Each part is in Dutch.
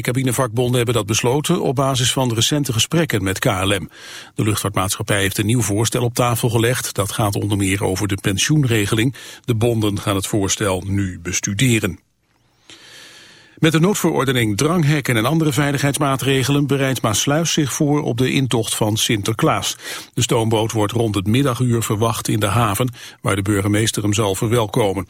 Twee cabinevakbonden hebben dat besloten op basis van recente gesprekken met KLM. De luchtvaartmaatschappij heeft een nieuw voorstel op tafel gelegd. Dat gaat onder meer over de pensioenregeling. De bonden gaan het voorstel nu bestuderen. Met de noodverordening, dranghekken en andere veiligheidsmaatregelen bereidt Maasluis zich voor op de intocht van Sinterklaas. De stoomboot wordt rond het middaguur verwacht in de haven, waar de burgemeester hem zal verwelkomen.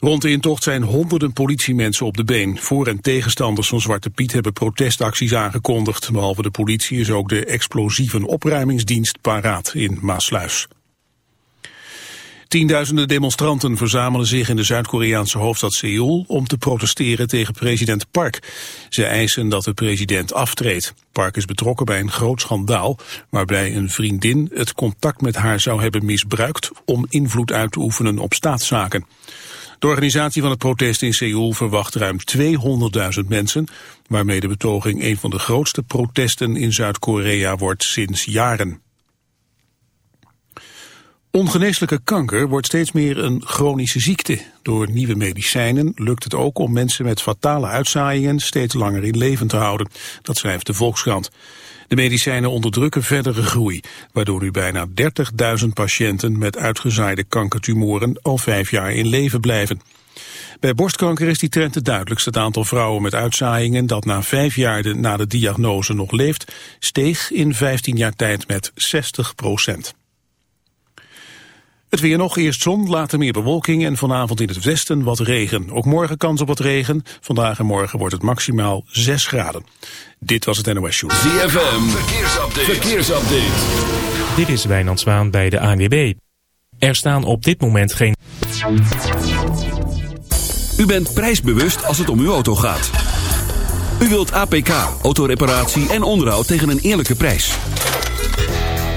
Rond de intocht zijn honderden politiemensen op de been. Voor- en tegenstanders van Zwarte Piet hebben protestacties aangekondigd. Behalve de politie is ook de explosieve opruimingsdienst paraat in Maasluis. Tienduizenden demonstranten verzamelen zich in de Zuid-Koreaanse hoofdstad Seoul om te protesteren tegen president Park. Ze eisen dat de president aftreedt. Park is betrokken bij een groot schandaal waarbij een vriendin het contact met haar zou hebben misbruikt om invloed uit te oefenen op staatszaken. De organisatie van het protest in Seoul verwacht ruim 200.000 mensen, waarmee de betoging een van de grootste protesten in Zuid-Korea wordt sinds jaren. Ongeneeslijke kanker wordt steeds meer een chronische ziekte. Door nieuwe medicijnen lukt het ook om mensen met fatale uitzaaiingen steeds langer in leven te houden. Dat schrijft de Volkskrant. De medicijnen onderdrukken verdere groei, waardoor nu bijna 30.000 patiënten met uitgezaaide kankertumoren al vijf jaar in leven blijven. Bij borstkanker is die trend het duidelijkst. Het aantal vrouwen met uitzaaiingen dat na vijf jaar na de diagnose nog leeft, steeg in 15 jaar tijd met 60 procent. Het weer nog, eerst zon, later meer bewolking en vanavond in het westen wat regen. Ook morgen kans op wat regen. Vandaag en morgen wordt het maximaal 6 graden. Dit was het NOS Show. ZFM, verkeersupdate. verkeersupdate. Dit is Wijnand Zwaan bij de ANWB. Er staan op dit moment geen... U bent prijsbewust als het om uw auto gaat. U wilt APK, autoreparatie en onderhoud tegen een eerlijke prijs.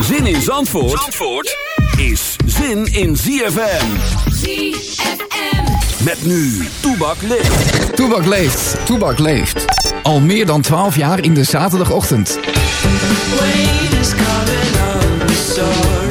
Zin in Zandvoort, Zandvoort is zin in ZFM. ZFM. Met nu, Toebak leeft. Toebak leeft, Toebak leeft. Al meer dan 12 jaar in de zaterdagochtend. On.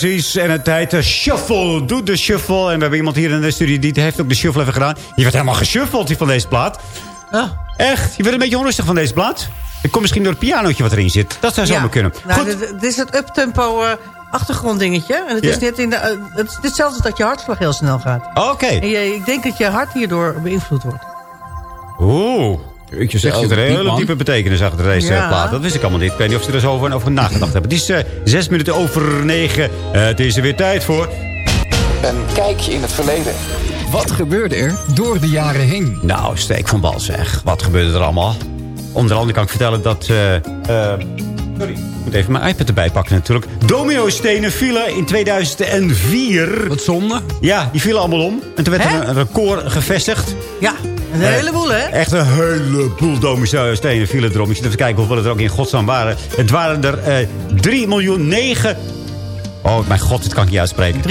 Precies, en het heet uh, Shuffle. Doe de shuffle. En we hebben iemand hier in de studie die heeft ook de shuffle even gedaan. Je werd helemaal geshuffeld van deze plaat. Ja. Echt? Je werd een beetje onrustig van deze plaat? Ik kom misschien door het pianootje wat erin zit. Dat zou zomaar Ja. kunnen. Nou, Goed. dit, dit is het uptempo eh achtergronddingetje. En het is, net in de, eh, het is hetzelfde dat je hartslag heel snel gaat. Oké. En je, ik denk dat je hart hierdoor beïnvloed wordt. Oeh. Ik zeg, Zo, zit er een hele diepe betekenis achter deze Ja. eh, plaat. Dat wist ik allemaal niet. Ik weet niet of ze er zo over, over nagedacht hebben. Het is eh, zes minuten over negen. Eh, het is er weer tijd voor. Een kijkje in het verleden. Wat gebeurde er door de jaren heen? Nou, steek van bal zeg. Wat gebeurde er allemaal? Onder andere kan ik vertellen dat... sorry, ik moet even mijn iPad erbij pakken natuurlijk. Domino-stenen vielen in 2004. Wat zonde. Ja, die vielen allemaal om. En toen werd er een record gevestigd. Ja, een Eh, heleboel, hè? Echt een heleboel domino-stenen vielen erom. Ik zit even kijken hoeveel er ook in godsnaam waren. Het waren er eh 3 miljoen 9... Oh, mijn god, dit kan ik niet uitspreken. 3.992.397.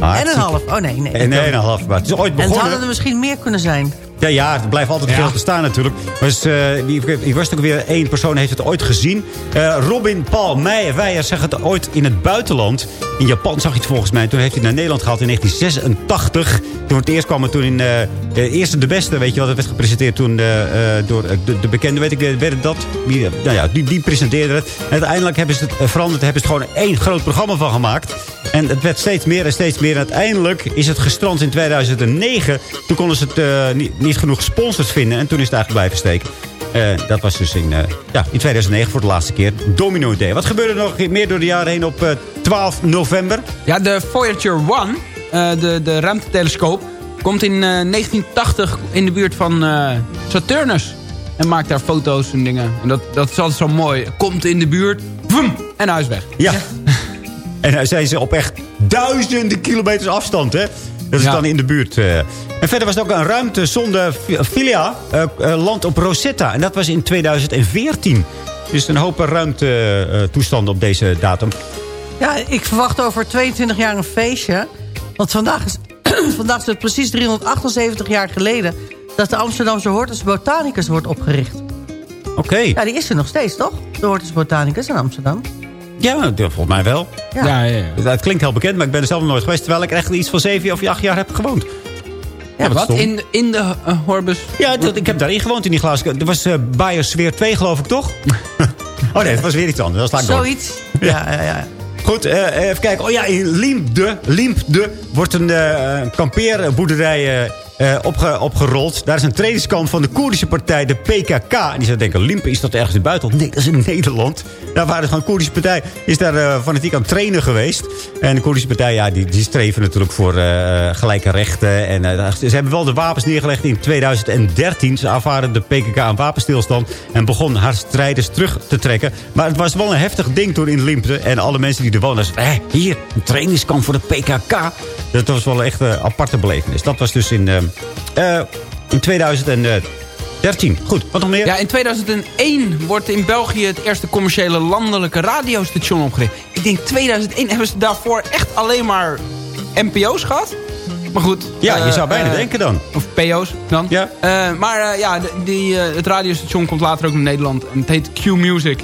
Ah, en een half. Oh nee, nee. En een half. Maar het is ooit En het begonnen. hadden er misschien meer kunnen zijn. Ja, ja, het blijft altijd veel te staan natuurlijk. Maar dus, eh, wie, wie was ook weer? Één persoon heeft het ooit gezien. Eh, Robin Paul Meijer zag het ooit in het buitenland. In Japan zag hij het volgens mij. Toen heeft hij het naar Nederland gehaald in 1986. Toen het eerst kwam het toen in de Eerste de Beste. Weet je wel, dat werd gepresenteerd toen door de, de bekende, weet ik, werd dat? Die, nou ja, die, die presenteerde het. En uiteindelijk hebben ze het veranderd. Hebben ze er gewoon één groot programma van gemaakt. En het werd steeds meer en steeds meer. En uiteindelijk is het gestrand in 2009. Toen konden ze het niet, niet genoeg sponsors vinden. En toen is het eigenlijk blijven steken. Eh, dat was dus in, eh, ja, in 2009 voor de laatste keer. Domino Day. Wat gebeurde er nog meer door de jaren heen op eh, 12 november? Ja, de Voyager 1, eh, de, de ruimtetelescoop, komt in eh, 1980 in de buurt van eh, Saturnus. En maakt daar foto's en dingen. En dat, dat is altijd zo mooi. Komt in de buurt, boem, en hij is weg. Ja. En dan zijn ze op echt duizenden kilometers afstand, hè? Dat is Ja. dan in de buurt. eh. En verder was er ook een ruimtesonde Filia, eh eh, land op Rosetta. En dat was in 2014. Dus een hoop ruimtetoestanden op deze datum. Ja, ik verwacht over 22 jaar een feestje. Want vandaag is, vandaag is het precies 378 jaar geleden... dat de Amsterdamse Hortus Botanicus wordt opgericht. Oké. Ja, die is er nog steeds, toch? De Hortus Botanicus in Amsterdam. Ja, dat- volgens mij wel. Ja. Ja, ja, ja. Het klinkt heel bekend, maar ik ben er zelf nog nooit geweest. Terwijl ik echt iets van zeven of acht jaar heb gewoond. Ja, Wat? stom. In, in de eh, Horbus? Ja, dat, ik heb daarin gewoond in die glazen. Dat was eh Biosphere 2, geloof ik, toch? oh nee, dat was weer iets anders. Dat ik door. Zoiets. Ja, ja, ja. Goed, eh, even kijken. Oh ja, in Liempde, Liempde wordt een eh, kampeerboerderij eh, opge- opgerold. Daar is een trainingskamp van de Koerdische partij, de PKK. En die zou denken, Limpen, is dat ergens in het buitenland? Nee, dat is in Nederland. Daar waren gewoon de Koerdische partij, is daar eh, fanatiek aan het trainen geweest. En de Koerdische partij, ja, die, die streven natuurlijk voor eh, gelijke rechten. En ze hebben wel de wapens neergelegd in 2013. Ze aanvaarden de PKK een wapenstilstand en begon haar strijders terug te trekken. Maar het was wel een heftig ding toen in Limpte. En alle mensen die er wonen, zeiden, hier, een trainingskamp voor de PKK. Dat was wel echt een aparte belevenis. Dat was dus in, eh, eh, in 2013. Goed, wat nog meer? Ja, in 2001 wordt in België het eerste commerciële landelijke radiostation opgericht. Ik denk 2001 hebben ze daarvoor echt alleen maar NPO's gehad. Maar goed. Ja, je eh, zou bijna eh, denken dan. Of PO's dan. Ja. Eh, maar eh, ja, die, eh, het radiostation komt later ook naar Nederland. En het heet Q-Music.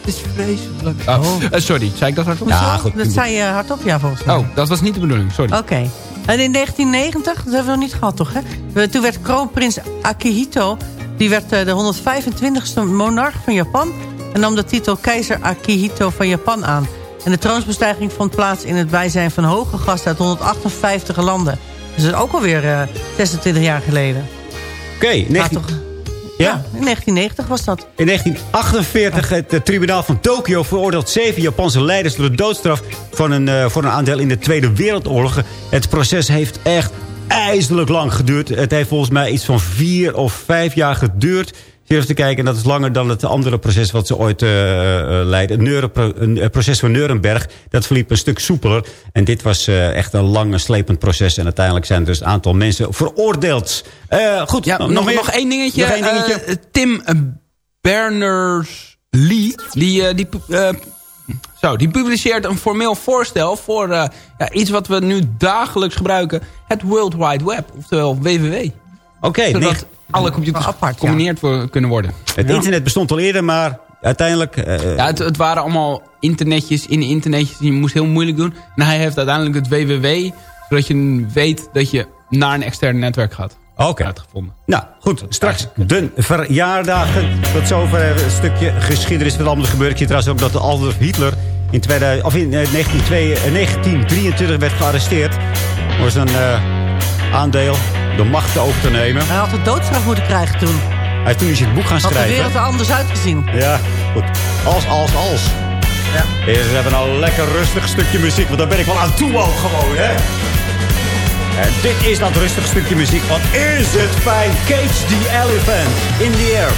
Het is vreselijk. Oh. sorry, zei ik dat hardop? Ja, goed. Dat zei je hardop, ja, volgens mij. Oh, dat was niet de bedoeling, sorry. Oké. En in 1990, dat hebben we nog niet gehad toch, hè? Toen werd kroonprins Akihito... die werd eh, de 125ste monarch van Japan... en nam de titel keizer Akihito van Japan aan. En de troonsbestijging vond plaats in het bijzijn van hoge gasten... uit 158 landen. Dus dat is ook alweer eh 26 jaar geleden. Oké, Ja, 19 toch? Ja? In 1990 was dat. In 1948 het eh, tribunaal van Tokio veroordeelt zeven Japanse leiders door de doodstraf van een, eh, voor een aandeel in de Tweede Wereldoorlog. Het proces heeft echt ijzerlijk lang geduurd. Het heeft volgens mij iets van vier of vijf jaar geduurd. Zit Even te kijken, en dat is langer dan het andere proces wat ze ooit eh, leidden. Het proces van Nuremberg, dat verliep een stuk soepeler. En dit was eh, echt een lang en slepend proces. En uiteindelijk zijn er dus een aantal mensen veroordeeld. Eh, goed, Ja, nog, nog, één dingetje. Nog één dingetje? Eh, Tim Berners-Lee, die, die, zo, die publiceert een formeel voorstel voor ja, iets wat we nu dagelijks gebruiken. Het World Wide Web, oftewel WWW. Oké, zodat negen- alle computers Apart, gecombineerd kunnen worden. het internet bestond al eerder, maar uiteindelijk... eh, Ja, het, het waren allemaal internetjes in internetjes. Je moest heel moeilijk doen. En hij heeft uiteindelijk het WWW, zodat je weet dat je naar een extern netwerk gaat. Oké. Uitgevonden. Nou, goed. Straks de verjaardagen. Tot zover een stukje geschiedenis wat allemaal gebeurd. Ik zie trouwens ook dat Adolf Hitler in, 2000, of in eh, 1922 eh, 1923 werd gearresteerd. Voor zijn eh, aandeel de macht over te nemen. Hij had de doodstraf moeten krijgen toen. Hij is toen is het boek gaan Had de schrijven. wereld er anders uitgezien. Ja, goed. Als, als, als. Ja. Eerst even een lekker rustig stukje muziek. Want daar ben ik wel aan toe ook gewoon, hè. En dit is dat rustig stukje muziek. Wat is het fijn. Cage the Elephant in the air.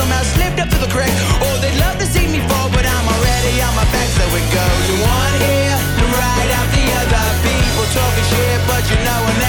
Somehow slipped up to the cracks. Oh, they'd love to see me fall, but I'm already on my back, so it goes in one ear and right out the other. People talking shit, but you know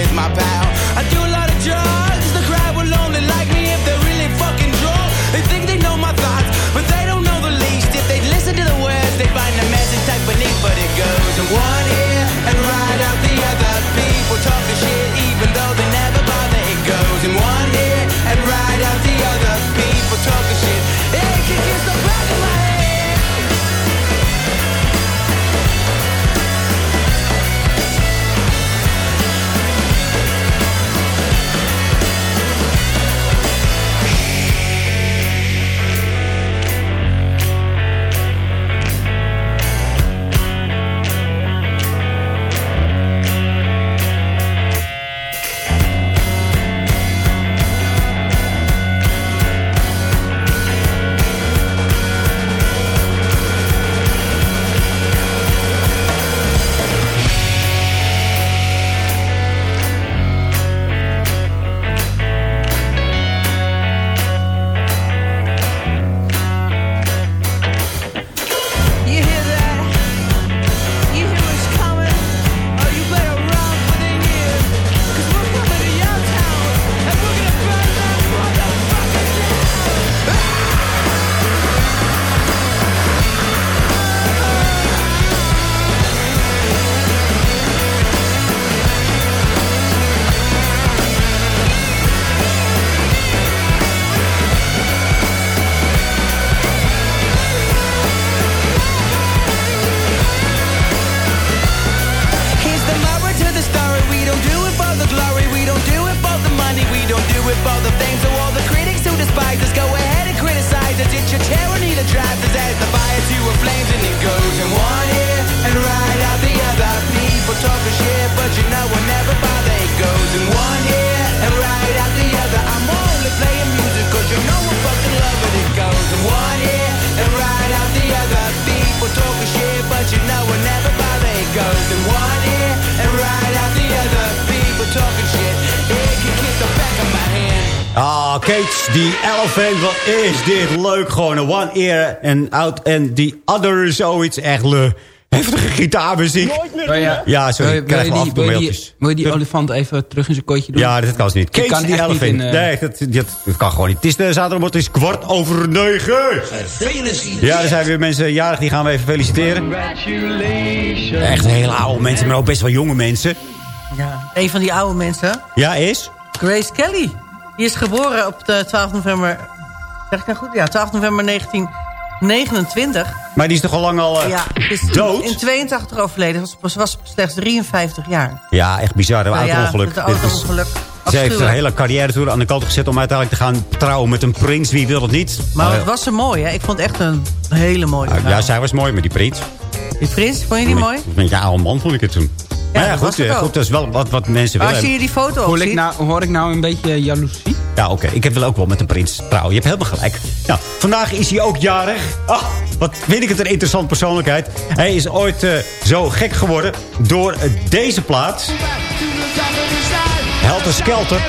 is my pal. I do a lot of drugs, the crowd will only like me if they're really fucking drunk. They think they know my thoughts, but they don't know the least. If they listen to the words, they find the message type beneath, but it goes in one is dit leuk. Gewoon een one ear and out and the other. Zoiets echt le heftige gitaarmuziek. Wil je, Ja, sorry. wil Ik je, krijg wel die, toe wil je die, mailtjes. wil je die olifant even terug in zijn kotje doen? Ja, dat kan ze niet. Ik Cage kan niet Elephant. in, eh, Nee, dat, dat, dat kan gewoon niet. Het is de zaterdag, het is kwart over negen. Ja, er zijn weer mensen jarig, die gaan we even feliciteren. Echt hele oude mensen, maar ook best wel jonge mensen. Ja. Een van die oude mensen, Ja, is? Grace Kelly. Die is geboren op de 12 november... Zeg ik nou goed? Ja, 12 november 1929. Maar die is toch al lang al eh, Ja, is dood? in 82 overleden. Ze was, was slechts 53 jaar. Ja, echt bizar. Een Nou ja, auto-ongeluk. een is- auto-ongeluk. Ze heeft een hele carrière tour aan de kant gezet... om uiteindelijk te gaan trouwen met een prins. Wie wil het niet? Maar het was ze mooi, hè? Ik vond het echt een hele mooie nou, vrouw. ja, zij was mooi met die prins. Die prins, vond je die mooi? Met een man vond ik het toen. Maar ja, goed, eh, goed, dat is wel wat, wat mensen willen. als je die foto Hoor ik, ziet... nou, hoor ik nou een beetje jaloezie? Ja, oké. Ik heb wel ook wel met een prins trouwen. Je hebt helemaal gelijk. Nou, vandaag is hij ook jarig. Ah, wat vind ik het een interessant persoonlijkheid. Hij is ooit eh, zo gek geworden door deze plaat. Helter Skelter.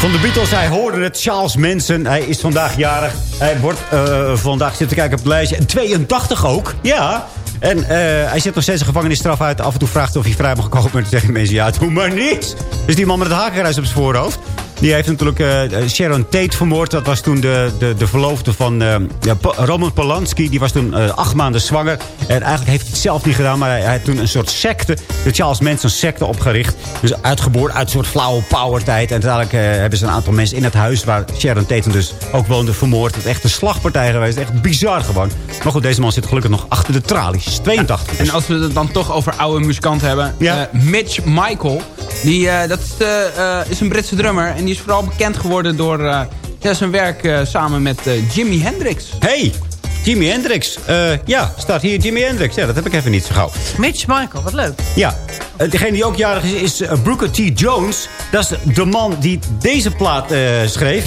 Van de Beatles, hij hoorde het. Charles Manson, hij is vandaag jarig. Hij wordt eh, vandaag zitten kijken op het lijstje. En 82 ook, ja. En eh, hij zit nog steeds een gevangenisstraf uit. Af en toe vraagt of hij vrij mag komen. En dan zeggen mensen, ja, doe maar niet. Dus die man met het hakenkruis op zijn voorhoofd. Die heeft natuurlijk eh, Sharon Tate vermoord. Dat was toen de, de, de verloofde van eh, ja, Pa- Roman Polanski. Die was toen eh, acht maanden zwanger. En eigenlijk heeft hij het zelf niet gedaan. Maar hij, hij heeft toen een soort secte, de Charles Manson secte opgericht. Dus uitgeboren uit een soort flauwe power tijd. En uiteindelijk eh, hebben ze een aantal mensen in het huis... waar Sharon Tate dus ook woonde vermoord. Het is echt een slagpartij geweest. Echt bizar gewoon. Maar goed, deze man zit gelukkig nog achter de tralies. 82. En als we het dan toch over oude muzikanten hebben. Ja. eh, Mitch Michael. Die, eh, dat is, de, eh, is een Britse drummer. En die is vooral bekend geworden door eh, ja, zijn werk eh, samen met eh, Jimi Hendrix. Hey, Jimi Hendrix. Eh, ja, staat hier Jimi Hendrix. Ja, dat heb ik even niet zo gauw. Mitch Michael, wat leuk. Ja, degene die ook jarig is, is Brooker T. Jones. Dat is de man die deze plaat eh, schreef.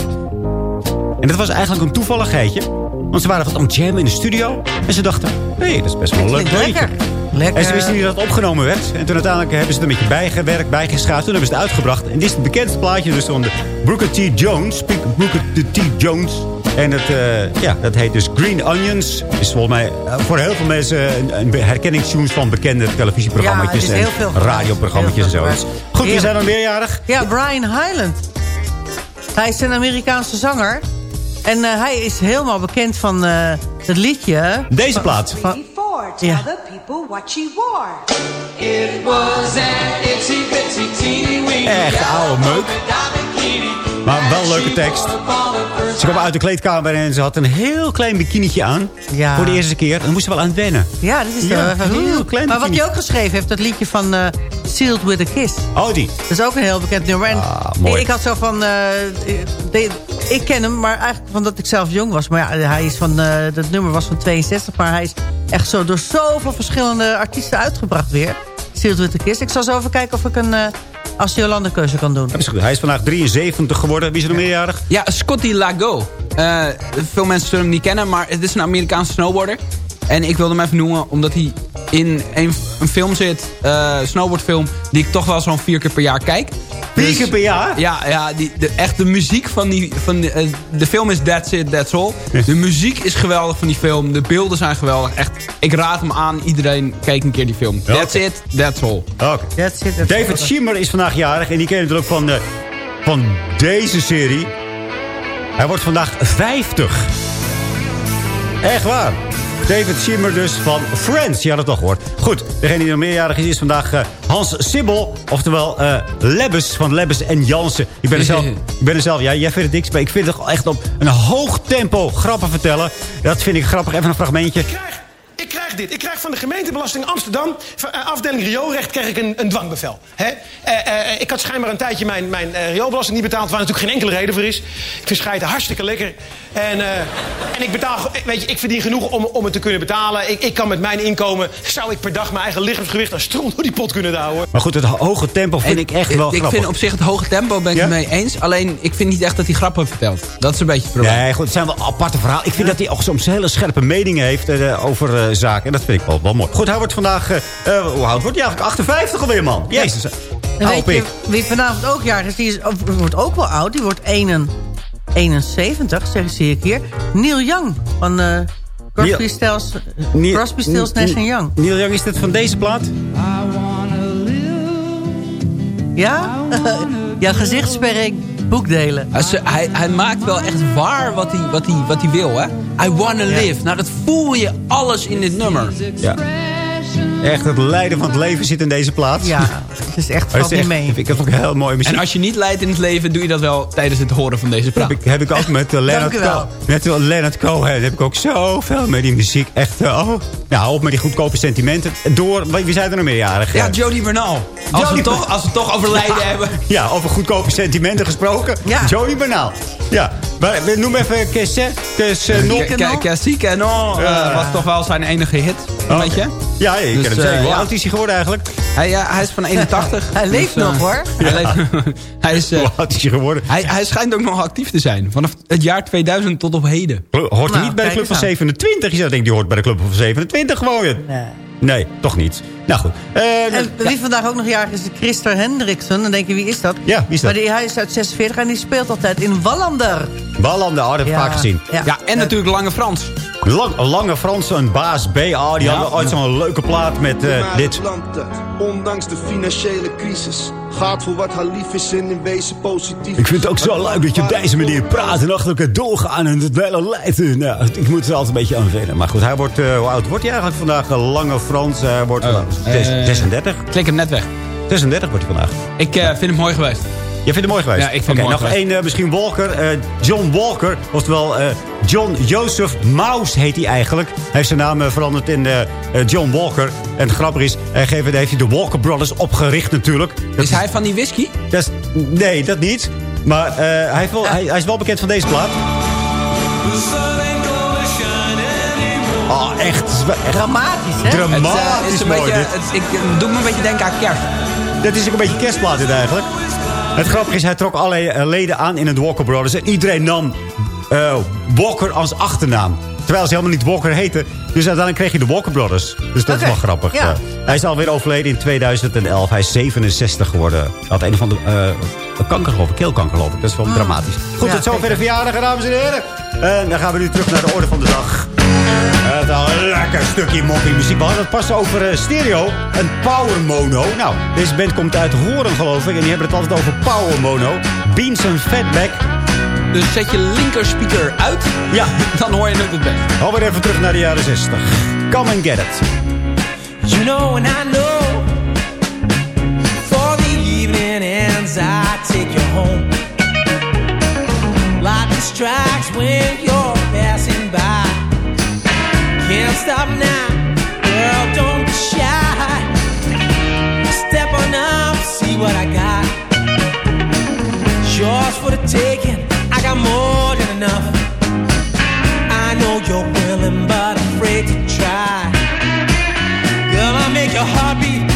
En dat was eigenlijk een toevalligheidje. Want ze waren wat aan het jammen in de studio. En ze dachten, hé, hey, dat is best wel een leuk. Lekker. En ze wisten niet dat het opgenomen werd. En toen uiteindelijk hebben ze het een beetje bijgewerkt, bijgeschaafd. Toen hebben ze het uitgebracht. En dit is het bekendste plaatje dus van de Brooker T. Jones. Brooker T. Jones. En het, eh, ja, dat heet dus Green Onions. Is volgens mij eh, voor heel veel mensen een, een herkenningstunes van bekende televisieprogramma's Ja, en radioprogramma's en zo. Goed, we zijn dan meerjarig. Ja, Brian Hyland. Hij is een Amerikaanse zanger. En eh, hij is helemaal bekend van het liedje... Deze plaat. Van, Tell Ja. the people what she wore. Echt oude meuk. Maar wel een leuke tekst. Ze kwam uit de kleedkamer en ze had een heel klein bikinietje aan. Ja. Voor de eerste keer. En dan moest ze wel aan het wennen. Ja, dit is Ja, even heel heel klein Maar wat hij ook geschreven heeft, dat liedje van eh, Sealed with a Kiss. Oh, die. Dat is ook een heel bekend nummer. En Ah, mooi. Ik had zo van... eh, de- ik ken hem, maar eigenlijk van dat ik zelf jong was. Maar ja, hij is van, eh, dat nummer was van 62. Maar hij is echt zo door zoveel verschillende artiesten uitgebracht weer. Sealed with a Kiss. Ik zal zo even kijken of ik een als Jolande keuze kan doen. Dat is goed. Hij is vandaag 73 geworden. Wie is er meerjarig? Ja, Scotty Lago. Eh, veel mensen zullen hem niet kennen, maar het is een Amerikaanse snowboarder. En ik wilde hem even noemen, omdat hij in een, een film zit, eh snowboardfilm, die ik toch wel zo'n vier keer per jaar kijk. Vier Dus- keer per jaar? Ja, ja die, de, echt de muziek van die... Van de, eh, de film is That's It, That's All. De muziek is geweldig van die film. De beelden zijn geweldig. Echt, ik raad hem aan. Iedereen kijk een keer die film. That's. It, That's All. Oké. That's it, that's David all. Schimmer is vandaag jarig. En die ken je natuurlijk van, de, van deze serie. Hij wordt vandaag 50. Echt waar. David Schimmer dus van Friends. Je had het toch gehoord. Goed, degene die nog meerjarig is, is vandaag eh, Hans Sibbel. Oftewel eh Lebbes van Lebbes en Jansen. Ik ben er zelf, ik ben er zelf ja, jij vindt het niks. Maar ik vind het echt op een hoog tempo grappen vertellen. Dat vind ik grappig. Even een fragmentje. Krijg, ik dit. Ik krijg van de gemeentebelasting Amsterdam, eh, afdeling rioolrecht, krijg ik een, een dwangbevel. Hè? Eh, eh, ik had schijnbaar een tijdje mijn, mijn eh, rioolbelasting niet betaald, waar natuurlijk geen enkele reden voor is. Ik vind scheiden hartstikke lekker. En, eh, en ik betaal, weet je, ik verdien genoeg om, om het te kunnen betalen. Ik, ik kan met mijn inkomen, zou ik per dag mijn eigen lichaamsgewicht aan stront door die pot kunnen houden. Maar goed, het hoge tempo vind ik echt wel ik grappig. vind op zich het hoge tempo ben ik Ja? het mee eens. Alleen, ik vind niet echt dat hij grappen vertelt. Dat is een beetje het probleem. Nee, goed, het zijn wel aparte verhalen. Ik vind dat hij ook soms hele scherpe meningen heeft eh, over eh, zaken. En dat vind ik wel, wel mooi. Goed, hij wordt vandaag... eh, eh, hoe oud wordt hij eigenlijk? 58 alweer, man. Jezus. En Hou weet op je ik. wie vanavond ook jarig is? Die is, wordt ook wel oud. Die wordt 1 71, zeg, zie ik hier. Neil Young van eh Crosby, Neil- Stills, Neil- Crosby, Stills, Nash Young. Neil Young, is dit van deze plaat? Ja? Jouw gezichtsperk boekdelen. Hij, hij, hij maakt wel echt waar wat hij, wat hij, wat hij wil, hè? I wanna live. Nou, dat voel je alles in dit nummer. Ja. Echt het lijden van het leven zit in deze plaats. Ja, het is echt, valt niet mee. Ik heb ook heel mooie muziek. En als je niet leidt in het leven, doe je dat wel tijdens het horen van deze praat. heb, ik, heb ik ook met uh, Leonard wel. Cohen. Met uh, Leonard Cohen heb ik ook zoveel met die muziek. Echt, uh, oh. Nou, op met die goedkope sentimenten. Door, wie zijn er nog meerjarig? Ja, Jody Bernal. Als we, toch, als we toch over lijden Ja. hebben. Ja, over goedkope sentimenten gesproken. Ja. Jody Bernal. Ja, maar eh, noem even. Cacique en no Ja. was toch wel zijn enige hit. Een Oh. Ja, je Dus, kan het eh, zeggen. Hoe ja. oud is hij geworden eigenlijk? Hij, ja, hij is van 81. Hij leeft Dus, eh, nog, hoor. Hij, leeft, hij, is, eh, Hoe oud is hij geworden? hij, hij schijnt ook nog actief te zijn. Vanaf het jaar 2000 tot op heden. Hoort hij Nou, niet bij de club van eens aan. 27? Je zou denken, die hoort bij de club van 27 gewoon. Nee. Nee, toch niet. Nou goed. Eh, En wie vandaag ook nog jarig is, is Christer Hendrickson. Dan denk je, wie is dat? Ja, wie is dat? Maar die, hij is uit 46 en die speelt altijd in Wallander. Wallander, oh, dat heb ik Ja. vaak gezien. Ja. Ja, en natuurlijk Lange Frans. Lang, lange Franse, een baas B. Oh, die Ja. hadden ooit zo'n leuke plaat met eh, Maar dit. het ondanks de financiële crisis. Gaat voor wat haar lief is en in wezen positief. Ik vind het ook zo leuk dat je op deze manier praat en achter elkaar doorgaan en het hele lijdt. Nou, ik moet er altijd een beetje aan wennen. Maar goed, hij wordt, eh, hoe oud wordt hij eigenlijk vandaag? Een lange Frans, hij wordt Oh, vandaag eh, 36. Klik hem net weg. 36 wordt hij vandaag. Ik eh, vind hem mooi geweest. Jij vindt het mooi geweest? Ja, ik vind het Oké, mooi nog geweest. één, eh, misschien Walker. eh, John Walker, oftewel eh, John Joseph Mouse heet hij eigenlijk. Hij heeft zijn naam veranderd in John Walker. En het grappige is, hij heeft, heeft hij de Walker Brothers opgericht natuurlijk. Dat Is hij van die whisky? dat is- nee, dat niet. Maar eh, hij, heeft wel, hij, hij is wel bekend van deze plaat. Oh, echt. Dramatisch, hè? dramatisch het, is een mooi. beetje, dit. het, ik, het doet me een beetje denken aan kerst. Dit is ook een beetje kerstplaat dit eigenlijk. Het grappige is, hij trok allerlei eh, leden aan in het Walker Brothers. En iedereen nam eh, Walker als achternaam. Terwijl ze helemaal niet Walker heten. Dus uiteindelijk kreeg je de Walker Brothers. Dus dat is wel grappig. ja. Hij is alweer overleden in 2011. Hij is 67 geworden. Hij had een of andere eh, kanker geloof ik. Keelkanker geloof ik. Dat is wel dramatisch. Goed, Ja, tot zover de verjaardag, dames en heren. En dan gaan we nu terug naar de orde van de dag. Het een lekker stukje moppie muziek. We hadden het pas over eh, stereo en power mono. Nou, deze band komt uit Horen geloof ik. En die hebben het altijd over power mono. Beans en Fatback. Dus zet je linkerspeaker uit, Ja, dan hoor je het het best. alweer even terug naar de jaren 60. Come and get it. You know and I know For the evening ends I take you home Lightning strikes when you're passing by stop now, girl don't be shy. Step on up, see what I got. Yours for the taking, I got more than enough. I know you're willing but afraid to try. Girl, I make your heart beat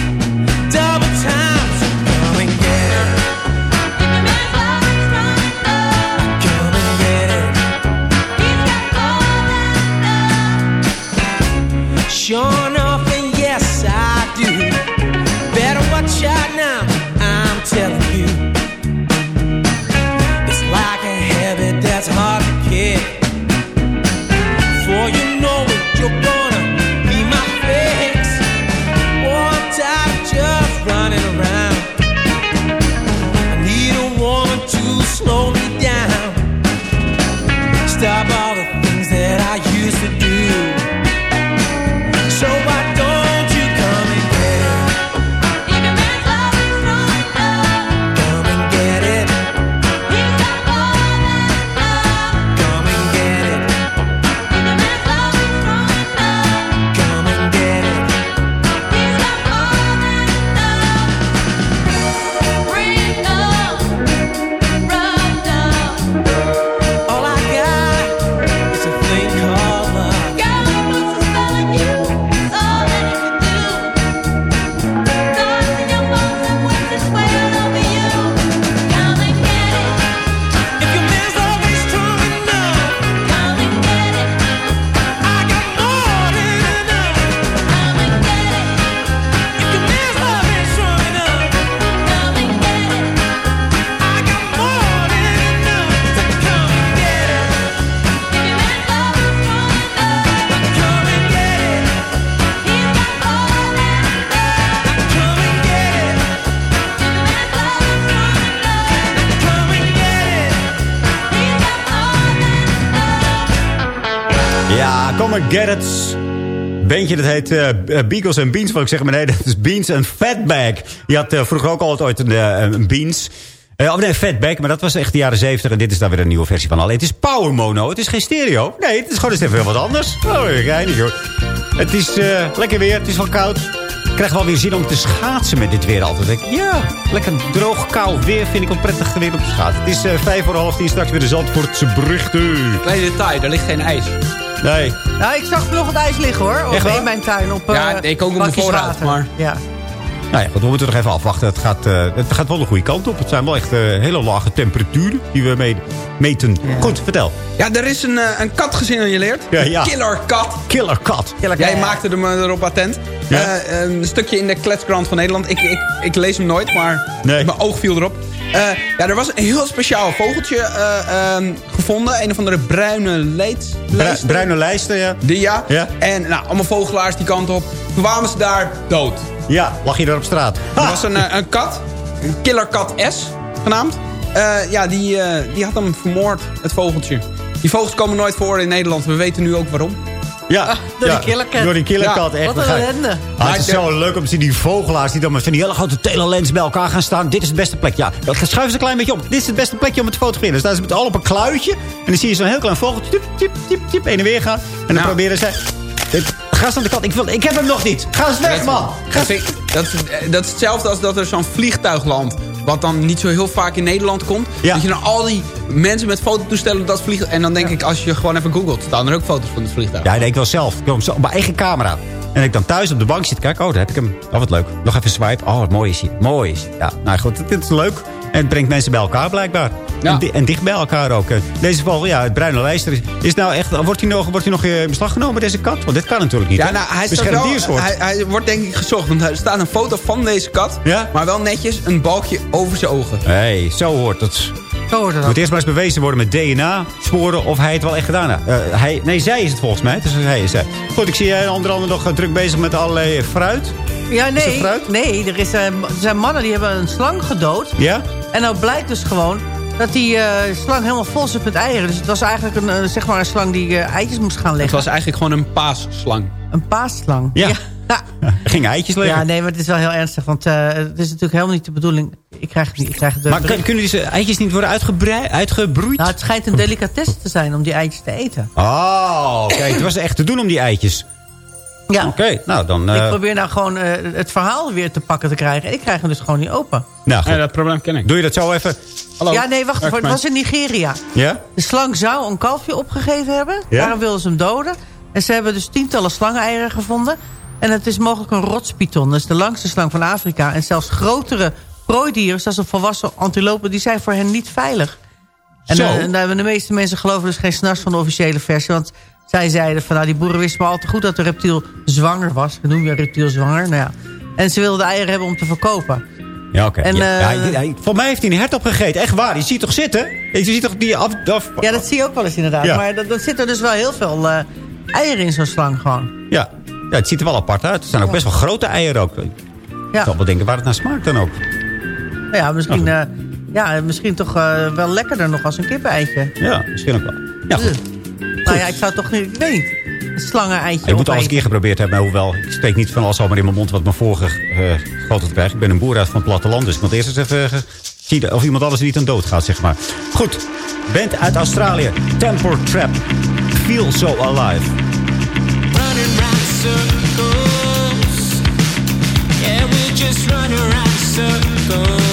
It. bandje dat heet eh, Beagles and Beans, wil ik zeggen. Maar nee, dat is Beans and Fatback. Die had eh, vroeger ook altijd ooit een, een Beans. Eh, oh nee, Fatback, maar dat was echt de jaren 70. En dit is dan weer een nieuwe versie van. Alleen het is power mono, het is geen stereo. Nee, het is gewoon eens even wat anders. Oh, geinig hoor. Het is lekker weer, het is wel koud. Ik krijg wel weer zin om te schaatsen met dit weer altijd. Ik, ja, lekker droog, koud weer vind ik wel prettig weer te schaatsen. Het is vijf voor half tien, straks weer de Zandvoortse berichten. Klein detail, er ligt geen ijs. Nee. Nou, ik zag nog het ijs liggen hoor. Op, Echt in mijn tuin. Op, Ja, eh, ik ook op mijn bakjes voorraad, water. maar- Ja. Nou ja, goed, we moeten nog even afwachten. Het gaat, eh, het gaat wel de goede kant op. Het zijn wel echt eh, hele lage temperaturen die we mee, meten. Goed, vertel. Ja, er is een, eh, een kat gesignaleerd. Ja, ja. Killer kat. Killer kat. Jij maakte hem erop attent. Ja. Eh, een stukje in de kletskrant van Nederland. Ik, ik, ik lees hem nooit, maar Nee. mijn oog viel erop. Eh, ja, er was een heel speciaal vogeltje eh, ehm, gevonden. Een of andere bruine leed. Bru- bruine lijsten, ja. Die ja. Ja. En nou, allemaal vogelaars die kant op. Toen kwamen ze daar dood. Ja, lag je daar op straat. Er was een, eh, een kat. Een killerkat S genaamd. Eh, ja, die, eh, die had hem vermoord, het vogeltje. Die vogels komen nooit voor in Nederland. We weten nu ook waarom. Ja, door ja, die killerkat. Door die killerkat, Ja, echt. Wat een ellende. Ah, het is zo leuk om te zien die vogelaars die dan met van die hele grote telelens bij elkaar gaan staan. Dit is het beste plekje. Ja, dan schuiven ze een klein beetje op. Dit is het beste plekje om het te fotograferen. Dan staan ze met al op een kluitje. En dan zie je zo'n heel klein vogeltje. Tip, tip, tip, tip, heen en weer gaan. En dan Nou. proberen ze... Dit- Ga eens aan de kant. Ik, wil, ik heb hem nog niet. Ga eens weg, man. Ga Dat, eens... vind ik- dat, is, eh, dat is hetzelfde als dat er zo'n vliegtuig landt. Wat dan niet zo heel vaak in Nederland komt. Ja. Dat je dan al die mensen met fototoestellen op dat vliegtuig... En dan denk ik, als je gewoon even googelt, staan er ook foto's van het vliegtuig. Ja, nee, ik wel zelf. Ik wil op mijn eigen camera. En ik dan thuis op de bank zit, kijk, oh, daar heb ik hem. Oh, wat leuk. Nog even swipe. Oh, wat mooi is hij. Mooi is hij. Ja, nou goed, dit is leuk. En het brengt mensen bij elkaar blijkbaar. Ja. En, di- en dicht bij elkaar ook. En Deze vogel, ja, het bruine lijster. Is, is nou echt, wordt hij nog, wordt hij nog eh, in beslag genomen, deze kat? Want dit kan natuurlijk niet. Ja, nou, hij, staat wel, hij, hij wordt denk ik gezocht. Want er staat een foto van deze kat. Ja? Maar wel netjes een balkje over zijn ogen. hey, zo hoort het. Zo hoort het moet eerst maar eens bewezen worden met DNA-sporen of hij het wel echt gedaan heeft. Eh, hij, nee, zij is het volgens mij. Dus hij is zij. Goed, ik zie jij onder andere nog eh, druk bezig met allerlei fruit. Ja, nee, fruit? nee er, is, eh, er zijn mannen die hebben een slang gedood. Ja? En nou blijkt dus gewoon dat die eh, slang helemaal vol zit met eieren. Dus het was eigenlijk een, eh, zeg maar een slang die eh, eitjes moest gaan Het leggen. was eigenlijk gewoon een paasslang. Een paasslang. Ja. ja. Gingen eitjes leggen. Ja, nee, maar het is wel heel ernstig. Want het is natuurlijk helemaal niet de bedoeling. Ik krijg het niet. Ik krijg het Maar kun- kunnen deze eitjes niet worden uitgebroeid? Nou, het schijnt een delicatesse te zijn om die eitjes te eten. Oh, kijk, het was echt te doen om die eitjes. Ja. Oké, nou dan... eh, Ik probeer nou gewoon eh, het verhaal weer te pakken te krijgen. En ik krijg hem dus gewoon niet open. nou goed. Ja, dat probleem ken ik. Doe je dat zo even? Hallo. Ja, nee, wacht even. Het was in Nigeria. Ja? De slang zou een kalfje opgegeven hebben. Ja? Daarom wilden ze hem doden. En ze hebben dus tientallen slangeneieren gevonden. En het is mogelijk een rotspython. Dat is de langste slang van Afrika. En zelfs grotere prooidieren, zoals een volwassen antilopen... die zijn voor hen niet veilig. En, Zo. eh, en daar hebben de meeste mensen geloven dus geen snars van de officiële versie. Want zij zeiden van, nou, die boeren wisten maar al te goed dat de reptiel zwanger was. We noemen je reptiel zwanger. Nou ja. En ze wilden de eieren hebben om te verkopen. Ja, oké. Ja, eh, ja, voor mij heeft hij een hert opgegeten. Echt waar. Je ziet toch zitten? Je ziet toch die af... af Ja, dat zie je ook wel eens inderdaad. Ja. Maar dan, dan zit er dus wel heel veel eh, eieren in zo'n slang gewoon. ja. ja, het ziet er wel apart uit. Het zijn ook best wel grote eieren ook. Ik Ja, zal wel denken waar het naar smaakt dan ook. Nou ja misschien, eh, ja, misschien toch eh, wel lekkerder nog als een kippeneitje. Ja, misschien ook wel. Ja, goed. Nou ja, ik zou toch niet, ik weet een slangeneitje Je moet alles een keer geprobeerd hebben. Hoewel, ik steek niet van alles zomaar in mijn mond wat me voorgegoten te krijgen. Ik ben een boer uit van het platteland. Dus ik moet eerst eens even eh, zien of iemand alles niet aan dood gaat, zeg maar. Goed. Band uit Australië. Temper Trap. Feel So Alive. running round circles. Yeah, we just run around circles,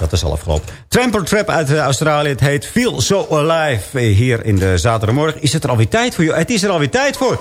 dat is al afgelopen. Tramper Trap uit eh, Australië. Het heet Feel So Alive. Eh, Hier in de zaterdagmorgen. Is het er alweer tijd voor? Het is er alweer tijd voor.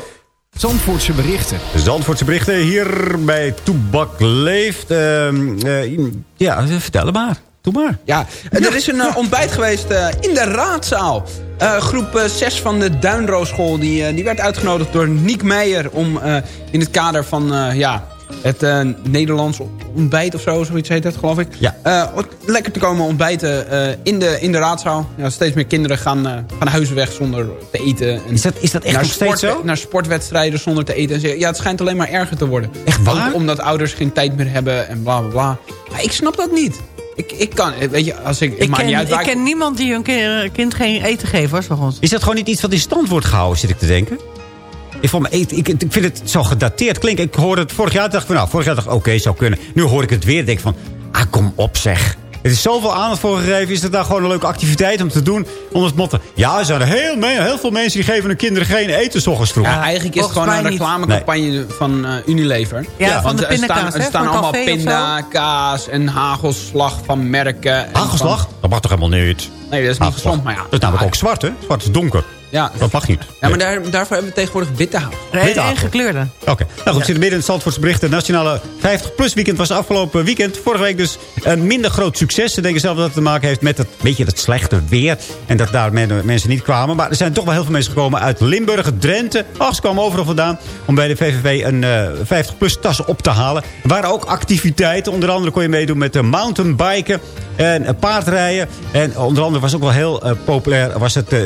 Zandvoortse berichten. Zandvoortse berichten hier bij Toebak Leeft. Ehm, eh, ja, vertel het maar. Doe maar. Ja, er is een ontbijt geweest eh, in de raadzaal. Eh, groep 6 van de Duinrooschool die, eh, die werd uitgenodigd door Niek Meijer... om eh, in het kader van eh, ja, het eh, Nederlands ontbijt of zo, zoiets heet het geloof ik. Ja. Eh, lekker te komen ontbijten eh, in, de, in de raadzaal. Ja, steeds meer kinderen gaan, gaan huizen weg zonder te eten. En Is dat, is dat echt nog steeds zo? Naar sportwedstrijden zonder te eten. En ze- Ja, het schijnt alleen maar erger te worden. Echt waar? Ook omdat ouders geen tijd meer hebben en bla bla bla. Maar ik snap dat niet. Ik, ik kan, weet je, als ik... Ik ken, niet uit ik ken niemand die hun kind, kind geen eten geeft, hoor, volgens Is dat gewoon niet iets wat in stand wordt gehouden, zit ik te denken? Ik, vond me, ik, ik, ik vind het zo gedateerd klinken. Ik hoorde het vorig jaar dacht ik van, nou, vorig jaar dacht ik, oké, zou kunnen. Nu hoor ik het weer, denk ik van, ah, kom op zeg. Er is zoveel aandacht voor gegeven. Is het daar gewoon een leuke activiteit om te doen? Onder het motto, ja, er zijn heel, heel veel mensen die geven hun kinderen geen eten 's ochtends vroeg. Ja, eigenlijk is het gewoon een reclamecampagne van eh, Unilever. Ja, van Want de er staan, er staan van allemaal pinda, kaas en hagelslag van merken. en Hagelslag? van- Dat mag toch helemaal niet? Nee, dat is niet Hagelslag. gezond, maar ja. Dat is namelijk ook zwart, hè? Zwart is donker. Ja, Dat mag niet. ja maar daar, daarvoor hebben we tegenwoordig witte hout. mij. Witte En, gekleurde. Oké. Nou goed, we zitten midden in het Zandvoortse bericht. Het nationale 50-plus weekend was afgelopen weekend. Vorige week dus een minder groot succes. Ze denken zelf dat het te maken heeft met het beetje het slechte weer. En dat daar men- mensen niet kwamen. Maar er zijn toch wel heel veel mensen gekomen uit Limburg, Drenthe. Ach, ze kwamen overal vandaan. Om bij de VVV een eh, 50-plus tas op te halen. Er waren ook activiteiten. Onder andere kon je meedoen met eh, mountainbiken en eh, paardrijden. En onder andere was ook wel heel eh, populair was het eh,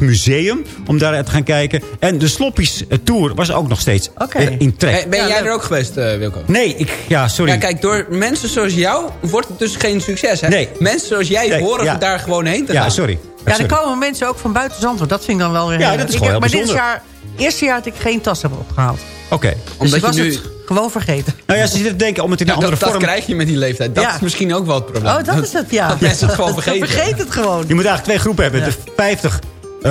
Museum. Om daar te gaan kijken. En de Sloppies eh, Tour was ook nog steeds Oké. eh, in trek. Eh, Ben Ja, jij er ook geweest, eh, Wilco? Nee, ik, ja, sorry. Ja, kijk, door mensen zoals jou wordt het dus geen succes, hè? Nee. Mensen zoals jij Nee, horen ja. daar gewoon heen te ja, gaan. sorry. Ja, sorry. er komen mensen ook van buiten Zandvoort. Dat vind ik dan wel weer Ja, heel dat is ik Maar dit jaar, eerste jaar dat ik geen tas heb opgehaald. Oké. Dus Omdat ik was je nu... het gewoon vergeten. Nou ja, ze zitten te denken om het in een Ja, andere dat, dat vorm... krijg je met die leeftijd. Dat Ja. is misschien ook wel het probleem. Oh, dat is het, ja. Dat mensen het gewoon vergeten. Vergeet het gewoon. Je moet eigenlijk twee groepen hebben. Ja. De 50 eh,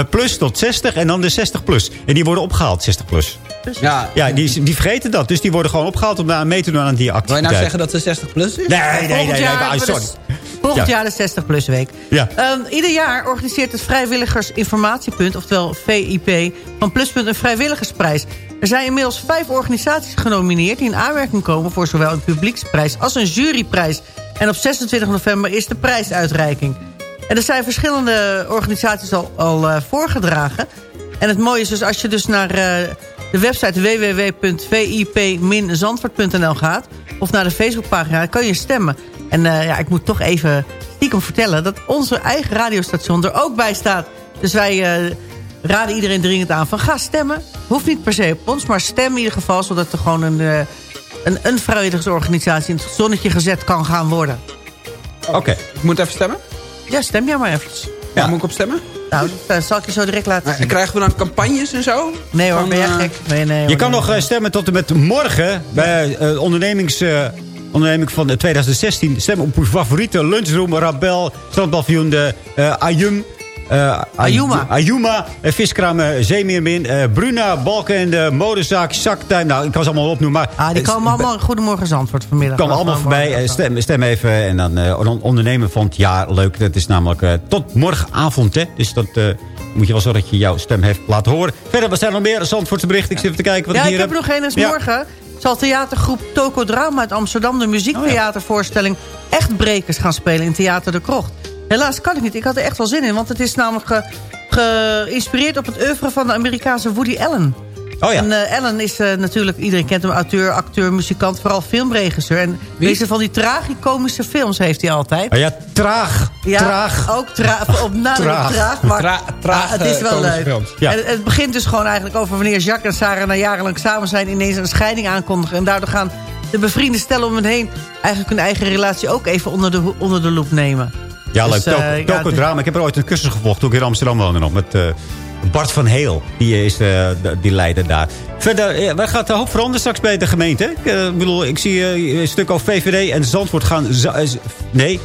plus tot 60 en dan de 60 plus. En die worden opgehaald, 60 plus. Ja. Ja, die, die vergeten dat. Dus die worden gewoon opgehaald om daar mee te doen aan die Wil je activiteit. nou zeggen dat ze 60 plus is? Nee, nee, nee. Volgend nee, sorry. dus- volgend Ja. jaar de 60-plus week. Ja. Ehm, ieder jaar organiseert het Vrijwilligersinformatiepunt, oftewel VIP, van Pluspunt een vrijwilligersprijs. Er zijn inmiddels vijf organisaties genomineerd die in aanmerking komen voor zowel een publieksprijs als een juryprijs. En op 26 november is de prijsuitreiking. En er zijn verschillende organisaties al, al eh, voorgedragen. En het mooie is dus als je dus naar eh, de website www.vip-zandvoort.nl gaat... of naar de Facebookpagina, dan kan je stemmen. En eh, ja, ik moet toch even stiekem vertellen... dat onze eigen radiostation er ook bij staat. Dus wij raden iedereen dringend aan van ga stemmen. Hoeft niet per se op ons, maar stem in ieder geval... zodat er gewoon een, een, een vrijwilligersorganisatie in het zonnetje gezet kan gaan worden. Oké. Ik moet even stemmen? Ja, stem jij maar eventjes. Ja. Moet ik op stemmen? Nou, dat eh, zal ik je zo direct laten En zien. krijgen we dan campagnes en zo? Nee hoor, Van, ben jij eh, gek? Nee, nee, Je kan nee. nog eh, stemmen tot en met morgen bij eh, ondernemings... eh, onderneming van eh, 2016. Stem op uw favoriete lunchroom, Rabel, strandpaviljoen, de eh, Ayum. Eh, Ayuma. Ayuma, eh, viskraam eh, Zeemeermin, Bruna, Balken en de modezaak, Zaktuin. Nou, ik kan ze allemaal opnoemen. Maar, Ah, die komen allemaal Goedemorgen Zandvoort vanmiddag. komen allemaal voorbij. Stem, stem even. En dan on- ondernemen van het jaar. Leuk. Dat is namelijk tot morgenavond. Hè. Dus dat moet je wel zorgen dat je jouw stem heeft laten horen. Verder, wat zijn er nog meer? Zandvoortse berichten. Ik zit even te kijken wat Ja, ik ik hier heb er nog één eens Ja. morgen. Zal theatergroep Toko Drama uit Amsterdam... de muziektheatervoorstelling Echt Brekers gaan spelen in Theater de Krocht. Helaas kan ik niet. Ik had er echt wel zin in. Want het is namelijk ge- geïnspireerd op het oeuvre van de Amerikaanse Woody Allen. Oh ja. En eh, Allen is eh, natuurlijk, iedereen kent hem, auteur, acteur, muzikant, vooral filmregisseur. En deze van die tragicomische films heeft hij altijd. Oh ja, traag. Ja, traag. ook traag. Op nadruk Traag. traag. maar Tra- traag, ah, het is eh, wel leuk. films. Ja. En het, begint dus gewoon eigenlijk over wanneer Jacques en Sarah... na jarenlang samen zijn ineens een scheiding aankondigen. En daardoor gaan de bevrienden stellen om hen heen... eigenlijk hun eigen relatie ook even onder de, onder de loep nemen. Ja, leuk. Dus, eh, ja, Drama. Ik heb er ooit een cursus gevolgd toen ik in Amsterdam woonde nog. Met eh, Bart van Heel. Die is eh, die leider daar. Verder, waar gaat de hoop veranderen straks bij de gemeente? Ik, bedoel, ik zie een stuk over VVD en Zandvoort gaan... nee,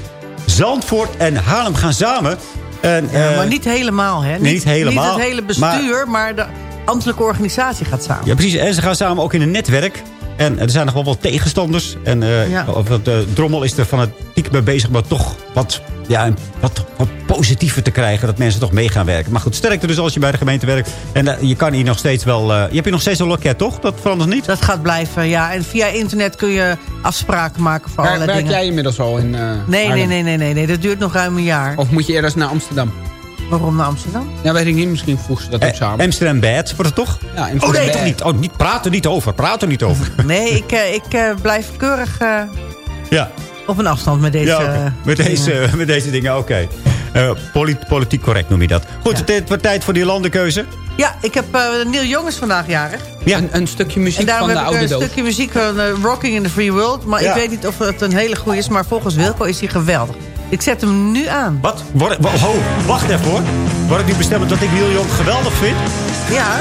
Zandvoort en Haarlem gaan samen. En, Ja, maar niet helemaal, hè? niet helemaal, Niet het hele bestuur, maar, de ambtelijke organisatie gaat samen. Ja, precies. En ze gaan samen ook in een netwerk. En er zijn nog wel wat tegenstanders. En Ja. of de Drommel is er fanatiek mee bezig... maar toch wat, ja, wat, wat positiever te krijgen. Dat mensen toch mee gaan werken. Maar goed, sterkte dus als je bij de gemeente werkt. En eh, je kan hier nog steeds wel... eh, je hebt hier nog steeds een loket, toch? Dat verandert niet? Dat gaat blijven, ja. En via internet kun je afspraken maken voor Werk, allerlei werk dingen. jij inmiddels al in eh, Nee, nee, nee, nee, nee, nee. Dat duurt nog ruim een jaar. Of moet je eerst naar Amsterdam? Waarom naar Amsterdam? Ja, weet ik niet. Misschien voegen ze dat ook Eh, samen. Amsterdam Bad, wordt het toch? Ja, Oh Amsterdam nee, Bad. toch niet. Oh, niet. Praat er niet over. Praat er niet over. Nee, ik, eh, ik eh, blijf keurig eh, ja. Op een afstand met deze... Ja, eh, met, dingen. deze, met deze dingen, oké. Eh, poli- politiek correct noem je dat. Goed, het wordt tijd voor die landenkeuze. Ja, ik heb eh Neil Young is vandaag jarig. Ja. Een, een stukje En muziek daarom van de heb ik oude een dood. stukje muziek van eh, Rocking in the Free World. Maar Ja. ik weet niet of het een hele goede is. Maar volgens Wilco is hij geweldig. Ik zet hem nu aan. Wat? Word, ho, wacht even hoor. Word ik nu bestemd dat ik Neil Young geweldig vind? Ja,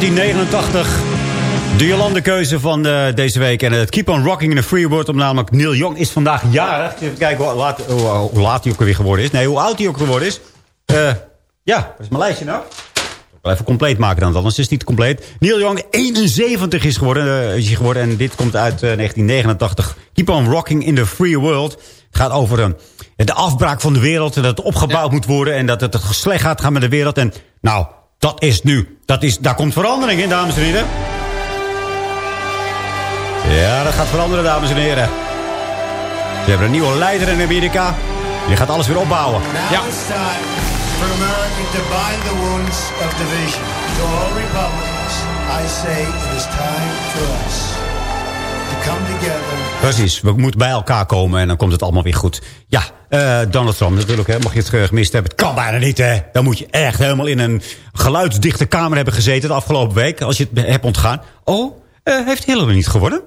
1989. De Jolande-keuze van eh, deze week. En het Keep on Rocking in the Free World. Om namelijk Neil Young is vandaag jarig. Even kijken hoe laat, hoe, hoe laat hij ook alweer geworden is. Nee, hoe oud hij ook geworden is. Eh, ja, waar is mijn lijstje nou? Even compleet maken dan, anders is het niet compleet. Neil Young, 71 is geworden, eh, is hij geworden. En dit komt uit eh, 1989. Keep on Rocking in the Free World. Het gaat over de afbraak van de wereld. En dat het opgebouwd moet worden. En dat het, het slecht gaat gaan met de wereld. En nou, dat is nu. Dat is, daar komt verandering in, dames en heren. Ja, dat gaat veranderen, dames en heren. Ze hebben een nieuwe leider in Amerika. Die gaat alles weer opbouwen. Ja. It's time for America to bind the wounds of division. To all Republicans, I say it is time for us Precies, we moeten bij elkaar komen en dan komt het allemaal weer goed. Ja, eh, Donald Trump natuurlijk, hè, mocht je het gemist hebben. Het kan bijna niet, hè. Dan moet je echt helemaal in een geluidsdichte kamer hebben gezeten de afgelopen week. Als je het hebt ontgaan. Oh, eh, heeft Hillary niet geworden?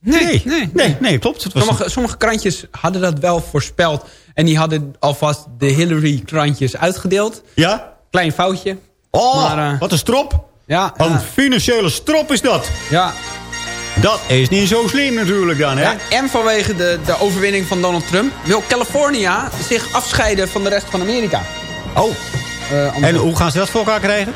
Nee, nee, nee, nee, klopt. Het was Sommige, sommige krantjes hadden dat wel voorspeld. En die hadden alvast de Hillary-krantjes uitgedeeld. Ja? Klein foutje. Oh, Maar, eh, wat een strop. Ja, Een ja. financiële strop is dat. Ja, Dat is niet zo slim natuurlijk dan, hè? Ja, en vanwege de, de overwinning van Donald Trump... wil California zich afscheiden van de rest van Amerika. Oh, Eh, en hoe gaan ze dat voor elkaar krijgen?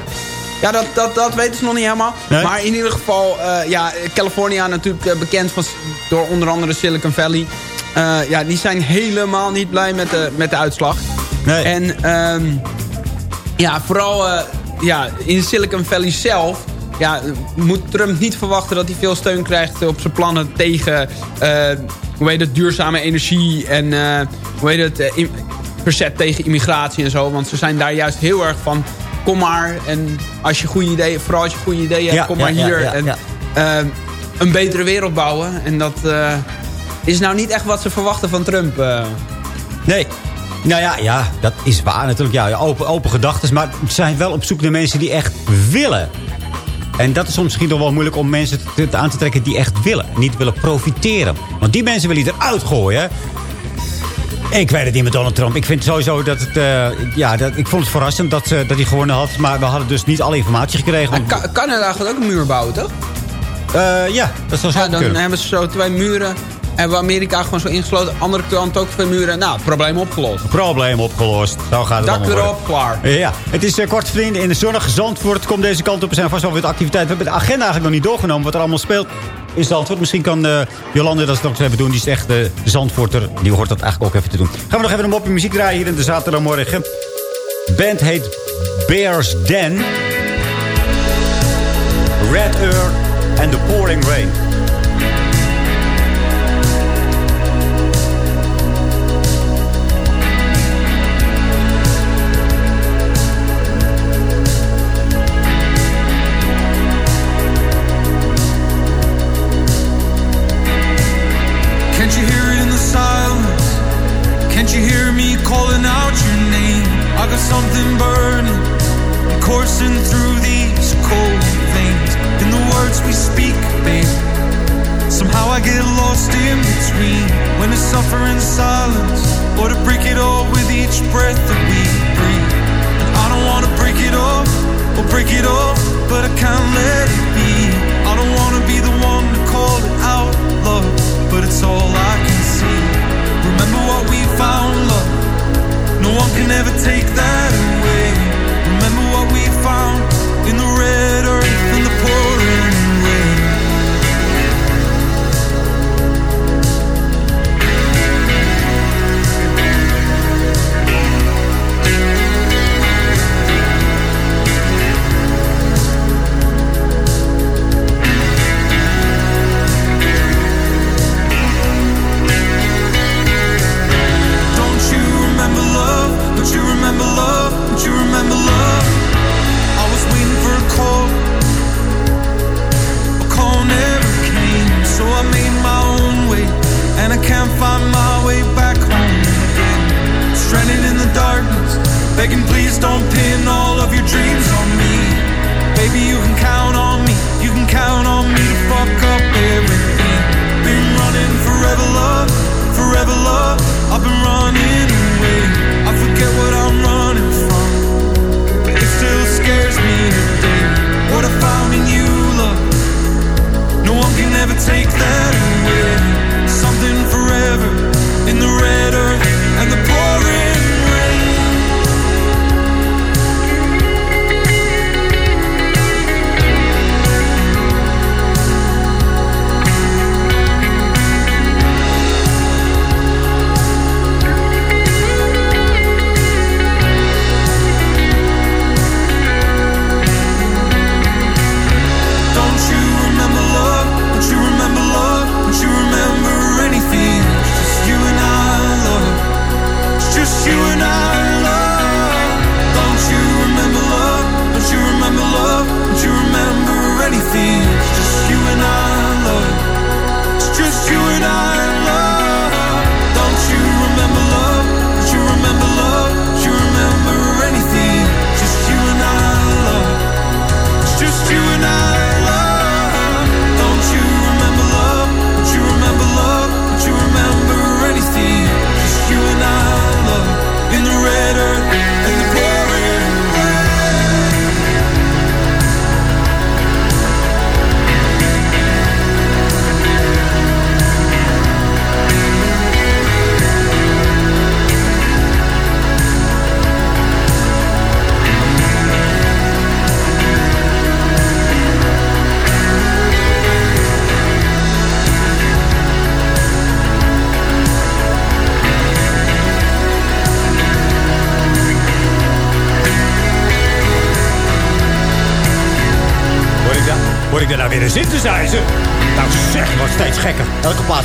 Ja, dat, dat, dat weten ze nog niet helemaal. Nee? Maar in ieder geval, eh, ja, California natuurlijk eh, bekend van, door onder andere Silicon Valley. Ja, die zijn helemaal niet blij met de, met de uitslag. Nee. En ehm, ja, vooral ja, in Silicon Valley zelf... Ja, moet Trump niet verwachten dat hij veel steun krijgt op zijn plannen tegen... eh, hoe heet het, duurzame energie en eh, hoe heet het, eh, verzet tegen immigratie en zo. Want ze zijn daar juist heel erg van, kom maar. En als je goede ideeën, vooral als je goede ideeën hebt, Ja, kom ja, maar hier. ja, en een betere wereld bouwen. En dat is nou niet echt wat ze verwachten van Trump. Nee. Nou ja, ja, dat is waar natuurlijk. Ja, ja, open, open gedachten. Maar ze zijn wel op zoek naar mensen die echt willen. En dat is soms misschien nog wel moeilijk om mensen te, te aan te trekken die echt willen. Niet willen profiteren. Want die mensen willen je eruit gooien. Ik weet het niet met Donald Trump. Ik vind sowieso dat het... eh, ja, dat, ik vond het verrassend dat, dat hij gewonnen had. Maar we hadden dus niet alle informatie gekregen. Canada gaat ook een muur bouwen, toch? Eh, ja, dat zou zo Ja, dan kunnen. hebben ze zo twee muren. Hebben we Amerika gewoon zo ingesloten. Andere kant ook twee muren. Nou, probleem opgelost. Probleem opgelost. Zo gaat het Dak erop, klaar. Ja, het is uh, kort vrienden in de zonnige Zandvoort. Komt deze kant op. Er zijn vast wel weer activiteiten. We hebben de agenda eigenlijk nog niet doorgenomen. Wat er allemaal speelt in Zandvoort. Misschien kan eh, Jolande dat nog eens even doen. Die is echt de Zandvoorter. Die hoort dat eigenlijk ook even te doen. Gaan we nog even een mopje muziek draaien hier in de zaterdagmorgen. Band heet Bears Den. Red Earth and the Pouring Rain. Something burning, coursing through these cold veins. In the words we speak, babe. Somehow I get lost in between when to suffer in silence or to break it all with each breath that we breathe. And I don't wanna break it off or break it off, but I can't let it be. I don't wanna be the one to call it out, love, but it's all I can see. Remember what we found, love. Take that away. Remember what we found in the red earth love. I was waiting for a call. A call never came, so I made my own way. And I can't find my way back home again. Stranded in the darkness, begging, please don't pin all of your dreams on me. Baby, you can count on me. You can count on me to fuck up everything. Been running forever, love, forever, love. I've been running.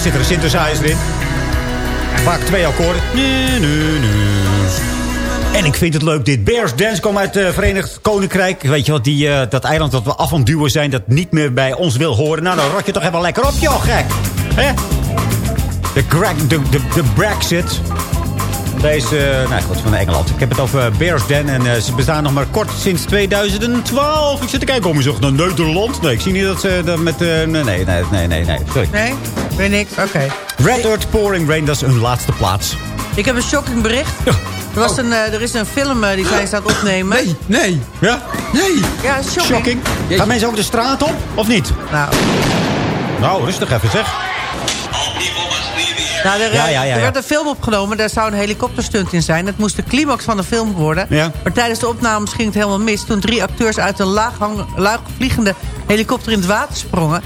Zit er een synthesizer in. Vaak twee akkoorden. En ik vind het leuk, dit Bears Dance komt uit het Verenigd Koninkrijk. Weet je wat, die, eh, dat eiland dat we af het duwen zijn... dat niet meer bij ons wil horen. Nou, dan rot je toch even lekker op, joh, gek. De Brexit. Deze, eh, nou goed, van Engeland. Ik heb het over Bears Den en eh, ze bestaan nog maar kort sinds 2012. Ik zit te kijken, om je zegt naar Nederland? Nee, ik zie niet dat ze dat met... eh, nee, nee, nee, nee, nee, nee, sorry. Nee? Weer niks? Oké. Red Earth Pouring Rain, dat is hun laatste plaats. Ik heb een shocking bericht. Er, was een, eh, er is een film eh, die aan het opnemen. Nee, nee. Ja? Nee. Ja, shocking. Shocking. Gaan mensen ook de straat op, of niet? Nou, Nou, rustig even, zeg. Nou er, Ja, ja, ja, er werd een film opgenomen, daar zou een helikopterstunt in zijn. Het moest de climax van de film worden. Maar tijdens de opnames ging het helemaal mis... toen drie acteurs uit een laag, hang, laag vliegende helikopter in het water sprongen.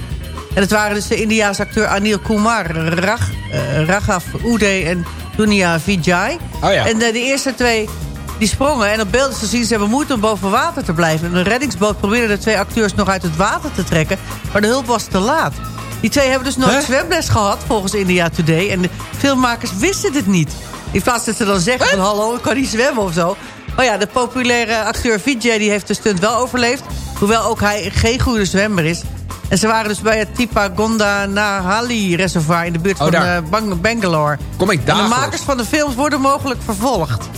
En het waren dus de Indiaanse acteur Anil Kumar, Rag, eh, Raghav Uday en Dunia Vijay. Oh ja. En eh, de eerste twee die sprongen en op beeld is te zien... ze hebben moeite om boven water te blijven. En de reddingsboot probeerde de twee acteurs nog uit het water te trekken... maar de hulp was te laat. Die twee hebben dus nooit zwemles gehad, volgens India Today. En de filmmakers wisten het niet. In plaats dat ze dan zeggen van... hallo, ik kan niet zwemmen of zo. Maar ja, de populaire acteur Vijay die heeft de stunt wel overleefd. Hoewel ook hij geen goede zwemmer is. En ze waren dus bij het Tipa Gonda Nahali reservoir... in de buurt Oh, van daar. eh, Bang- Bangalore. Kom ik En de makers van de films worden mogelijk vervolgd.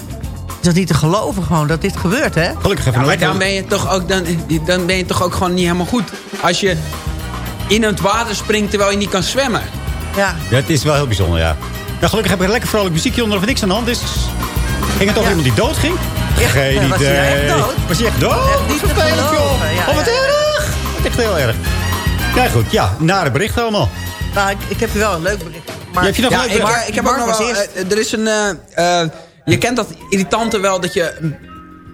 Is dat niet te geloven gewoon, dat dit gebeurt, hè? Gelukkig even Ja, een maar lekker... dan ben je toch ook dan, dan ben je toch ook gewoon niet helemaal goed. Als je in het water springt terwijl je niet kan zwemmen. Ja. Ja, het is wel heel bijzonder, ja. Nou, gelukkig heb ik een lekker vrolijk muziekje onder of er niks aan de hand is. Ging het over Ja. iemand die dood ging? Ja, Geen was idee. hij echt dood? Was hij echt dood? Echt niet Vervelend, joh. ja, oh, wat ja. erg. Wat echt heel erg. Ja, goed. Ja, nare bericht allemaal. Nou, ik, ik heb wel een leuk bericht. Maar, Ja, heb je nog Ja, een leuk bericht? eh, ik heb ook nog was wel... eerst. eh, er is een... eh, eh, je kent dat irritante wel dat je...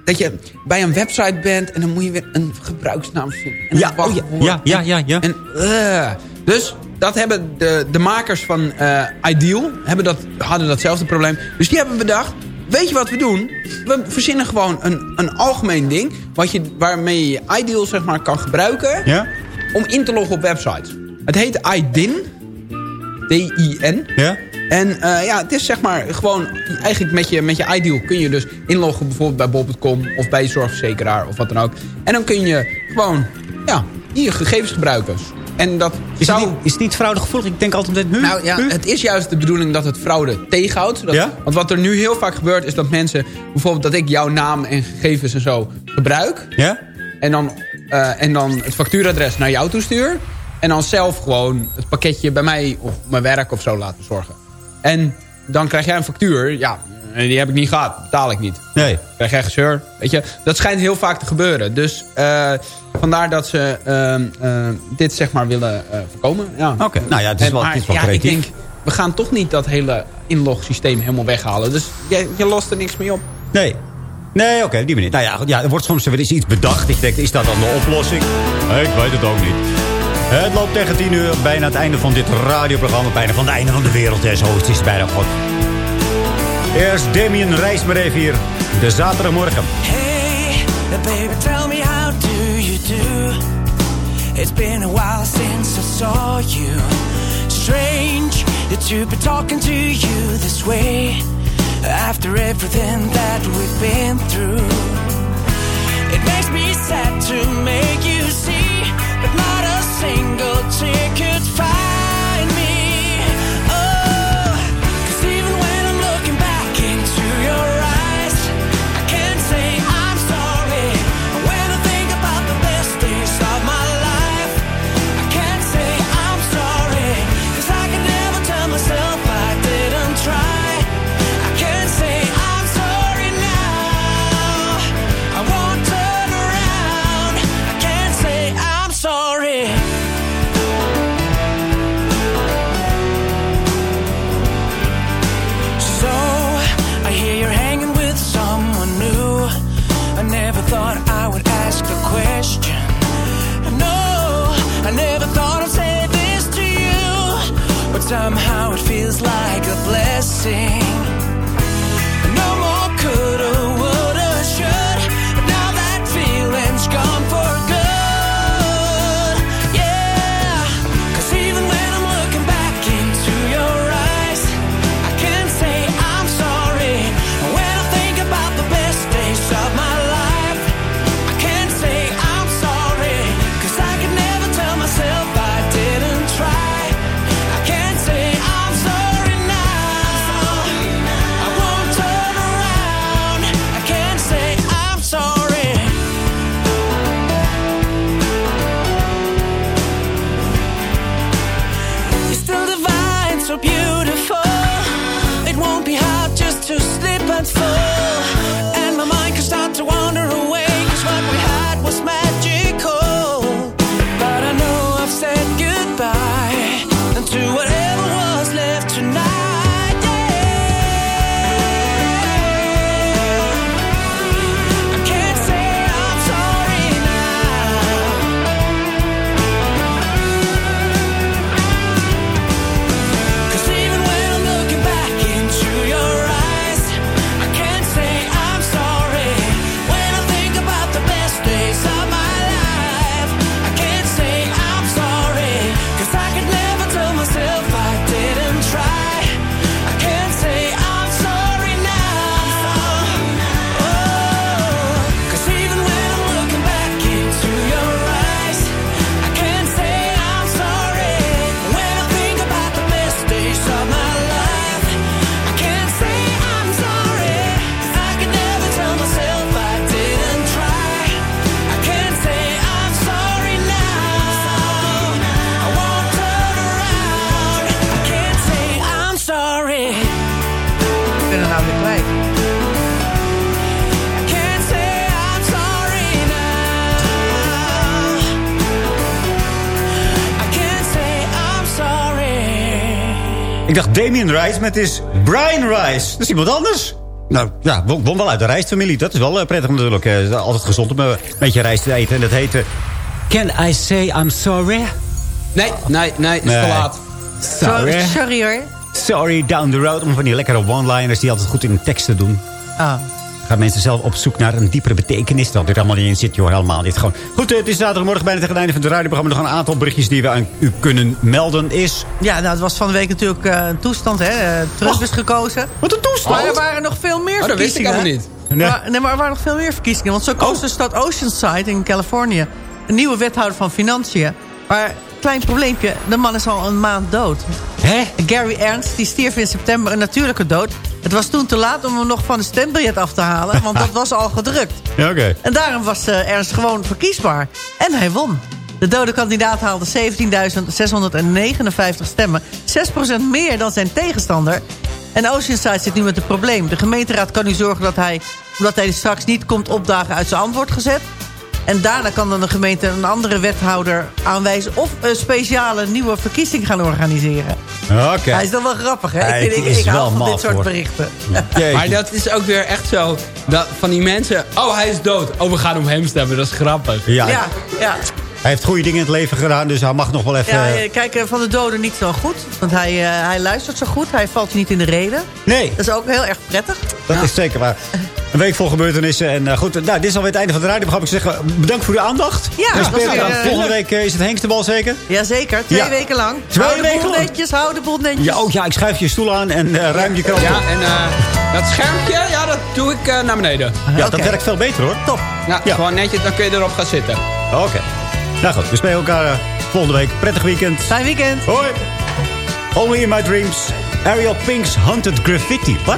Dat je bij een website bent en dan moet je weer een gebruiksnaam vinden. En Ja, een oh ja, ja, ja, ja, ja. En, eh, dus dat hebben de, de makers van eh, Ideal hebben dat, hadden datzelfde probleem. Dus die hebben bedacht, weet je wat we doen? We verzinnen gewoon een, een algemeen ding... Wat je, waarmee je je Ideal zeg maar, kan gebruiken Ja? om in te loggen op websites. Het heet IDIN. D-I-N. Ja? En eh, ja, het is zeg maar gewoon... Eigenlijk met je, met je iDeal kun je dus inloggen... bijvoorbeeld bij bol.com of bij je zorgverzekeraar of wat dan ook. En dan kun je gewoon ja, je gegevens gebruiken. En dat Is, zou... het niet, is het niet fraudegevoelig? Ik denk altijd. Hm? Nou ja, het is juist de bedoeling dat het fraude tegenhoudt. Zodat, Ja? Want wat er nu heel vaak gebeurt is dat mensen... bijvoorbeeld dat ik jouw naam en gegevens en zo gebruik... Ja? en dan, eh, en dan het factuuradres naar jou toestuur... en dan zelf gewoon het pakketje bij mij of mijn werk of zo laten bezorgen. En dan krijg jij een factuur. Ja, die heb ik niet gehad. Betaal ik niet. Nee. Krijg jij gezeur. Weet je, dat schijnt heel vaak te gebeuren. Dus eh, vandaar dat ze ehm, eh, dit zeg maar willen eh, voorkomen. Ja. Oké. Nou ja, het is En wel, maar, het is wel ja, creatief. ik denk, we gaan toch niet dat hele inlogsysteem helemaal weghalen. Dus je, je lost er niks mee op. Nee. Nee, oké, die manier. Nou ja, ja, er wordt soms weer eens iets bedacht. Ik denk, is dat dan de oplossing? Nee, ik weet het ook niet. Het loopt tegen tien uur, bijna het einde van dit radioprogramma. Bijna van het einde van de wereld. En zo het is bijna god. Eerst Damien, reis maar even hier. De zaterdagmorgen. Hey, baby, tell me how do you do? It's been a while since I saw you. Strange that you've been talking to you this way. After everything that we've been through. It makes me sad to make you see, but not a single tear could Damien Rice, maar het is Brian Rice. Dat is iemand anders. Nou, ja, won won wel uit de rijstfamilie. Dat is wel eh, prettig natuurlijk. Eh, altijd gezond om eh, een beetje rijst te eten. En dat heette... Can I say I'm sorry? Nee, nee, nee, het is te laat. Sorry. Sorry hoor. Sorry down the road. Om van die lekkere one-liners die altijd goed in de teksten doen. Ah. Gaan mensen zelf op zoek naar een diepere betekenis. Dat er allemaal niet in zit, joh. Helemaal niet. Gewoon. Goed, het is zaterdagmorgen bijna tegen het einde van het radioprogramma. Nog een aantal berichtjes die we aan u kunnen melden is... Ja, nou, het was van de week natuurlijk eh, een toestand, hè. Eh, Trump is gekozen. Wat een toestand! Maar er waren nog veel meer Oh, dat wist ik helemaal niet. Nee. Maar, nee, maar er waren nog veel meer verkiezingen. Want zo koos de stad Oceanside in Californië... een nieuwe wethouder van Financiën. Maar, klein probleempje, de man is al een maand dood. Hè? Gary Ernst, die stierf in september een natuurlijke dood. Het was toen te laat om hem nog van de stembiljet af te halen... want dat was al gedrukt. Ja, oké. En daarom was eh, Ernst gewoon verkiesbaar. En hij won. De dode kandidaat haalde 17.659 stemmen. 6% meer dan zijn tegenstander. En Oceanside zit nu met een probleem. De gemeenteraad kan nu zorgen dat hij, omdat hij straks niet komt opdagen... uit zijn antwoord gezet. En daarna kan dan de gemeente een andere wethouder aanwijzen... of een speciale nieuwe verkiezing gaan organiseren. Oké. Hij is dan wel grappig, hè? Hij ik vind, ik, is ik hou van dit soort berichten. Maar dat is ook weer echt zo. Dat van die mensen. Oh, hij is dood. Oh, we gaan om hem stemmen. Dat is grappig. Ja, Ja, ja. hij heeft goede dingen in het leven gedaan. Dus hij mag nog wel even... Ja, eh, kijk, eh, van de doden niet zo goed. Want hij, eh, hij luistert zo goed. Hij valt je niet in de reden. Nee, Dat is ook heel erg prettig. dat is zeker waar. Een week vol gebeurtenissen. En eh, goed, nou, dit is alweer het einde van het radioprogramma. Ik zeg bedankt voor uw aandacht. Ja, We spelen weer, eh, Volgende week eh, is het Hengstebal zeker? Jazeker, twee Ja. weken lang. Twee hou de weken boel lang? netjes, hou de boel netjes. Ja, oh ja, ik schuif je stoel aan en eh, ruim je krant Ja, op. en eh, dat schermpje, ja, dat doe ik eh, naar beneden. Ja, dat werkt veel beter hoor. Top. Ja, Ja. gewoon netjes, dan kun je erop gaan zitten. Oké. Nou goed, we spelen elkaar volgende week. Prettig weekend. Fijn weekend. Hoi. Only in my dreams. Ariel Pink's Haunted Graffiti. Wat?